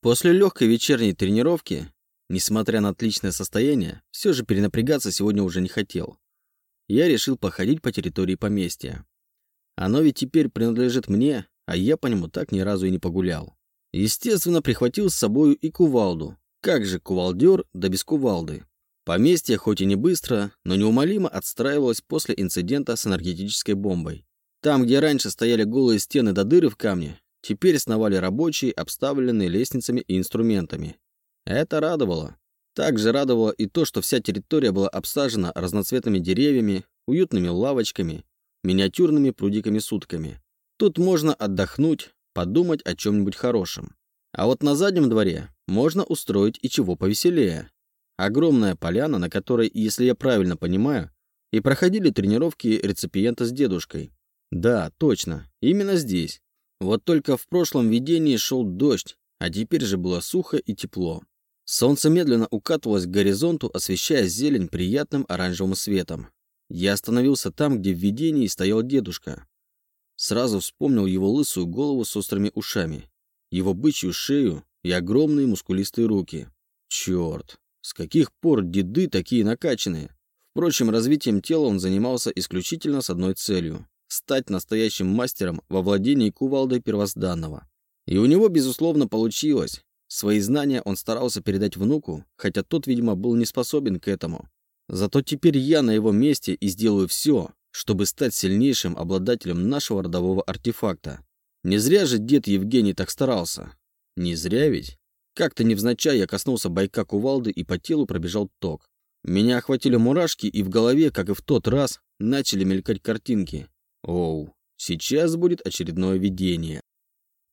После легкой вечерней тренировки, несмотря на отличное состояние, все же перенапрягаться сегодня уже не хотел. Я решил походить по территории поместья. Оно ведь теперь принадлежит мне, а я по нему так ни разу и не погулял. Естественно, прихватил с собою и кувалду. Как же кувалдер, да без кувалды. Поместье хоть и не быстро, но неумолимо отстраивалось после инцидента с энергетической бомбой. Там, где раньше стояли голые стены до дыры в камне, теперь сновали рабочие, обставленные лестницами и инструментами. Это радовало. Также радовало и то, что вся территория была обсажена разноцветными деревьями, уютными лавочками, миниатюрными прудиками с утками. Тут можно отдохнуть, подумать о чем-нибудь хорошем. А вот на заднем дворе можно устроить и чего повеселее. Огромная поляна, на которой, если я правильно понимаю, и проходили тренировки реципиента с дедушкой. Да, точно, именно здесь. Вот только в прошлом видении шел дождь, а теперь же было сухо и тепло. Солнце медленно укатывалось к горизонту, освещая зелень приятным оранжевым светом. Я остановился там, где в видении стоял дедушка. Сразу вспомнил его лысую голову с острыми ушами, его бычью шею и огромные мускулистые руки. Черт, с каких пор деды такие накачанные? Впрочем, развитием тела он занимался исключительно с одной целью – стать настоящим мастером во владении кувалдой первозданного. И у него, безусловно, получилось. Свои знания он старался передать внуку, хотя тот, видимо, был не способен к этому. Зато теперь я на его месте и сделаю все, чтобы стать сильнейшим обладателем нашего родового артефакта. Не зря же дед Евгений так старался. Не зря ведь? Как-то невзначай я коснулся бойка кувалды, и по телу пробежал ток. Меня охватили мурашки, и в голове, как и в тот раз, начали мелькать картинки. Оу, сейчас будет очередное видение.